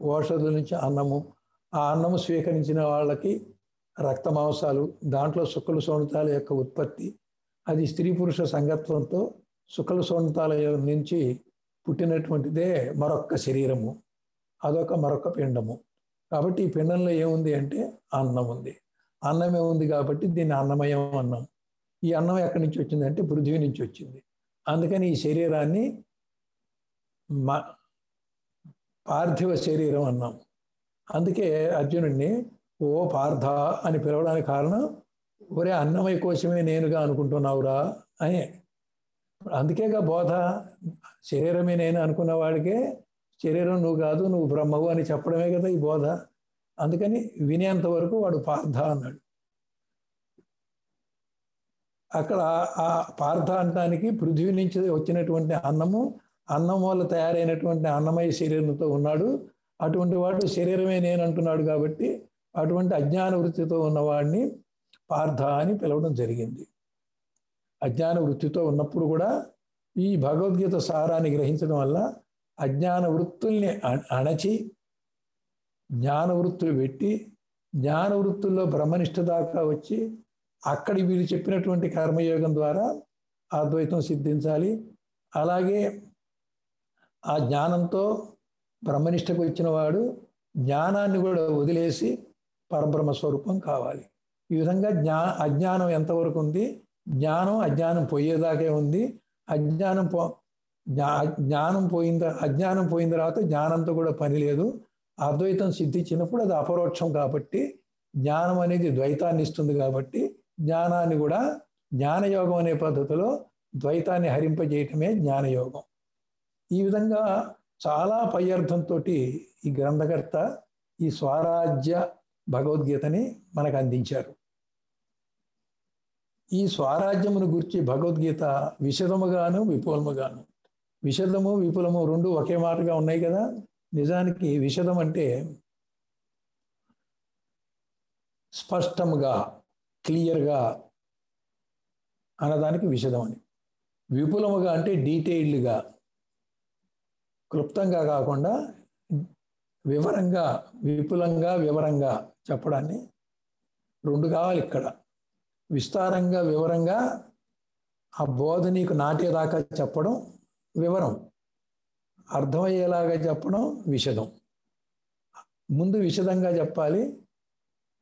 ఓషధుల నుంచి అన్నము ఆ అన్నము స్వీకరించిన వాళ్ళకి రక్త మాంసాలు దాంట్లో శుక్ల సోనితాల యొక్క ఉత్పత్తి. అది స్త్రీ పురుష సంగత్వంతో శుక్ల సోనితాల నుంచి పుట్టినటువంటిదే మరొక్క శరీరము అదొక మరొక పిండము. కాబట్టి ఈ పిండంలో ఏముంది అంటే అన్నం ఉంది. అన్నమే ఉంది కాబట్టి దీన్ని అన్నమయం అన్నం. ఈ అన్నం ఎక్కడి నుంచి వచ్చిందంటే పృథ్వీ నుంచి వచ్చింది. అందుకని ఈ శరీరాన్ని మా పార్థివ శరీరం అన్నాం. అందుకే అర్జునుడిని ఓ పార్థ అని పిలవడానికి కారణం ఒరే అన్నమయ కోసమే నేనుగా అనుకుంటున్నావురా అని. అందుకేగా బోధ శరీరమే నేను అనుకున్న వాడికే శరీరం నువ్వు కాదు నువ్వు బ్రహ్మవు అని చెప్పడమే కదా ఈ బోధ. అందుకని వినేంత వరకు వాడు పార్థ అన్నాడు. అక్కడ ఆ పార్థ అనడానికి పృథ్వీ నుంచి వచ్చినటువంటి అన్నము అన్నం వల్ల తయారైనటువంటి అన్నమయ శరీరంతో ఉన్నాడు. అటువంటి వాడు శరీరమే నేను అంటున్నాడు కాబట్టి అటువంటి అజ్ఞాన వృత్తితో ఉన్నవాడిని పార్థ అని పిలవడం జరిగింది. అజ్ఞాన వృత్తితో ఉన్నప్పుడు కూడా ఈ భగవద్గీత సారాన్ని గ్రహించడం వల్ల అజ్ఞాన వృత్తుల్ని అణచి జ్ఞాన వృత్తులు పెట్టి జ్ఞాన వృత్తుల్లో బ్రహ్మనిష్ట దాకా వచ్చి అక్కడి వీళ్ళు చెప్పినటువంటి కర్మయోగం ద్వారా అద్వైతం సిద్ధించాలి. అలాగే ఆ జ్ఞానంతో బ్రహ్మనిష్టకు వచ్చిన వాడు జ్ఞానాన్ని కూడా వదిలేసి పరబ్రహ్మ స్వరూపం కావాలి. ఈ విధంగా జ్ఞా అజ్ఞానం ఎంతవరకు ఉంది? జ్ఞానం అజ్ఞానం పోయేదాకే ఉంది. అజ్ఞానం పో జ్ఞానం పోయిన అజ్ఞానం పోయిన తర్వాత జ్ఞానంతో కూడా పని లేదు. అద్వైతం సిద్ధించినప్పుడు అది అపరోక్షం కాబట్టి జ్ఞానం అనేది ద్వైతాన్ని ఇస్తుంది కాబట్టి జ్ఞానాన్ని కూడా జ్ఞానయోగం అనే పద్ధతిలో ద్వైతాన్ని హరింపజేయటమే జ్ఞానయోగం. ఈ విధంగా చాలా పై అర్థంతో ఈ గ్రంథకర్త ఈ స్వరాజ్య భగవద్గీతని మనకు అందించారు. ఈ స్వరాజ్యమును గురించి భగవద్గీత విశదముగాను విపులముగాను. విశదము విపులము రెండు ఒకే మాటగా ఉన్నాయి కదా? నిజానికి విశదం అంటే స్పష్టముగా క్లియర్గా అన్నదానికి విశదం అని. విపులముగా అంటే డీటెయిల్డ్గా. క్లుప్తంగా కాకుండా వివరంగా విపులంగా వివరంగా చెప్పడాన్ని రెండు కావాలి ఇక్కడ. విస్తారంగా వివరంగా ఆ బోధ నీకు నాటేదాకా చెప్పడం వివరం. అర్థమయ్యేలాగా చెప్పడం విషదం. ముందు విషదంగా చెప్పాలి.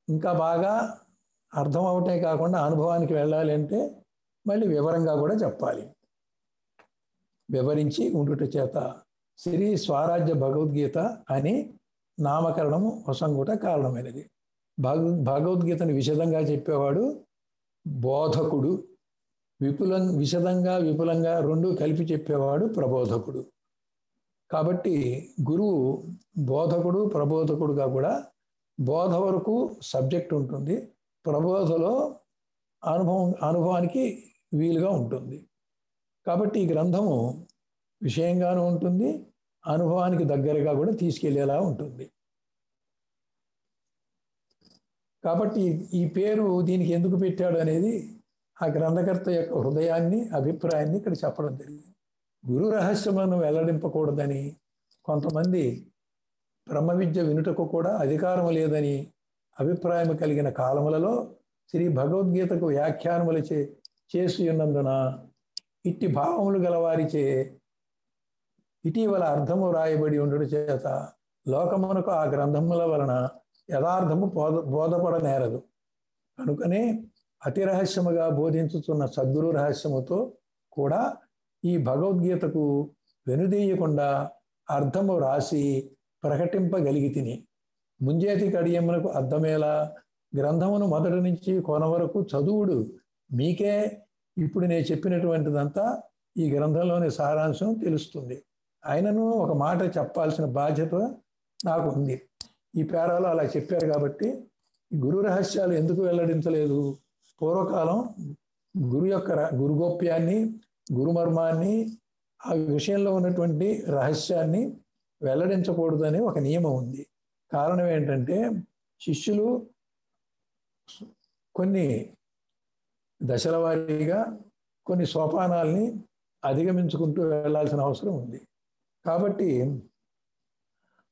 ఇంకా బాగా అర్థం అవటే కాకుండా అనుభవానికి వెళ్ళాలి అంటే మళ్ళీ వివరంగా కూడా చెప్పాలి. వివరించి ఉండుట చేత శ్రీ స్వరాజ్య భగవద్గీత అని నామకరణము వసంగుట కారణమైనది. భగ భగవద్గీతను విషదంగా చెప్పేవాడు బోధకుడు. విపులం విషదంగా విపులంగా రెండు కలిపి చెప్పేవాడు ప్రబోధకుడు. కాబట్టి గురువు బోధకుడు ప్రబోధకుడుగా కూడా బోధ వరకు సబ్జెక్ట్ ఉంటుంది. ప్రబోధలో అనుభవం అనుభవానికి వీలుగా ఉంటుంది. కాబట్టి ఈ గ్రంథము విషయంగానూ ఉంటుంది అనుభవానికి దగ్గరగా కూడా తీసుకెళ్ళేలా ఉంటుంది. కాబట్టి ఈ పేరు దీనికి ఎందుకు పెట్టాడు అనేది ఆ గ్రంథకర్త యొక్క హృదయాన్ని అభిప్రాయాన్ని ఇక్కడ చెప్పడం జరిగింది. గురు రహస్యమును వెల్లడింపకూడదని కొంతమంది బ్రహ్మ విద్య వినుటకు కూడా అధికారం లేదని అభిప్రాయం కలిగిన కాలములలో శ్రీ భగవద్గీతకు వ్యాఖ్యానములు చే చేసి ఉన్నందున ఇట్టి భావములు గలవారిచే ఇటీవల అర్థము రాయబడి ఉండుట చేత లోకమునకు ఆ గ్రంథముల వలన యథార్థము బోధ బోధపడనేరదు. కనుకనే అతి రహస్యముగా బోధించుతున్న సద్గురు రహస్యముతో కూడా ఈ భగవద్గీతకు వెనుదీయకుండా అర్థము రాసి ప్రకటింపగలిగి తిని ముంజేతి కడియమ్మలకు అర్థమేలా గ్రంథమును మొదటి నుంచి కొన వరకు చదువుడు మీకే. ఇప్పుడు నేను చెప్పినటువంటిదంతా ఈ గ్రంథంలోని సారాంశం తెలుస్తుంది. ఆయనను ఒక మాట చెప్పాల్సిన బాధ్యత నాకు ఉంది ఈ పేరాలో అలా చెప్పారు కాబట్టి గురు రహస్యాలు ఎందుకు వెల్లడించలేదు? పూర్వకాలం గురు యొక్క గురుగోప్యాన్ని గురుమర్మాన్ని ఆ విషయంలో ఉన్నటువంటి రహస్యాన్ని వెల్లడించకూడదని ఒక నియమం ఉంది. కారణం ఏంటంటే శిష్యులు కొన్ని దశల వారీగా కొన్ని సోపానాల్ని అధిగమించుకుంటూ వెళ్ళాల్సిన అవసరం ఉంది. కాబట్టి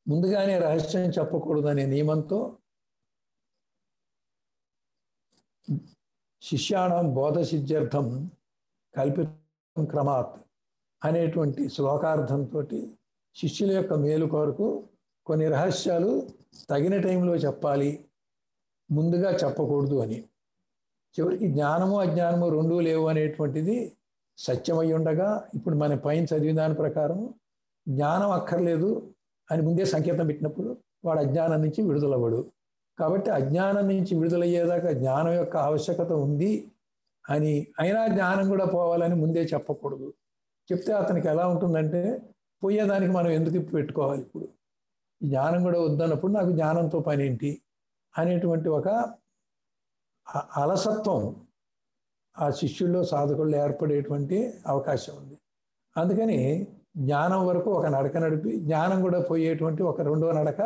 ముందుగానే రహస్యం చెప్పకూడదు అనే నియమంతో శిష్యాణం బోధ సిద్ధ్యర్థం కల్పితం క్రమాత్ అనేటువంటి శ్లోకార్థంతో శిష్యుల యొక్క మేలు కొరకు కొన్ని రహస్యాలు తగిన టైంలో చెప్పాలి. ముందుగా చెప్పకూడదు అని. చివరికి జ్ఞానము అజ్ఞానము రెండూ లేవు అనేటువంటిది సత్యమై ఉండగా ఇప్పుడు మన పైన చదివిన దాని ప్రకారం జ్ఞానం అక్కర్లేదు అని ముందే సంకేతం పెట్టినప్పుడు వాడు అజ్ఞానం నుంచి విడుదలవ్వడు. కాబట్టి అజ్ఞానం నుంచి విడుదలయ్యేదాకా జ్ఞానం యొక్క ఆవశ్యకత ఉంది అని అయినా జ్ఞానం కూడా పోవాలని ముందే చెప్పకూడదు. చెప్తే అతనికి ఎలా ఉంటుందంటే పోయేదానికి మనం ఎందుకు పెట్టుకోవాలి ఇప్పుడు? జ్ఞానం కూడా వద్దన్నప్పుడు నాకు జ్ఞానంతో పని ఏంటి అనేటువంటి ఒక అలసత్వం ఆ శిష్యుల్లో సాధకుల్లో ఏర్పడేటువంటి అవకాశం ఉంది. అందుకని జ్ఞానం వరకు ఒక నడక నడిపి జ్ఞానం కూడా పోయేటువంటి ఒక రెండో నడక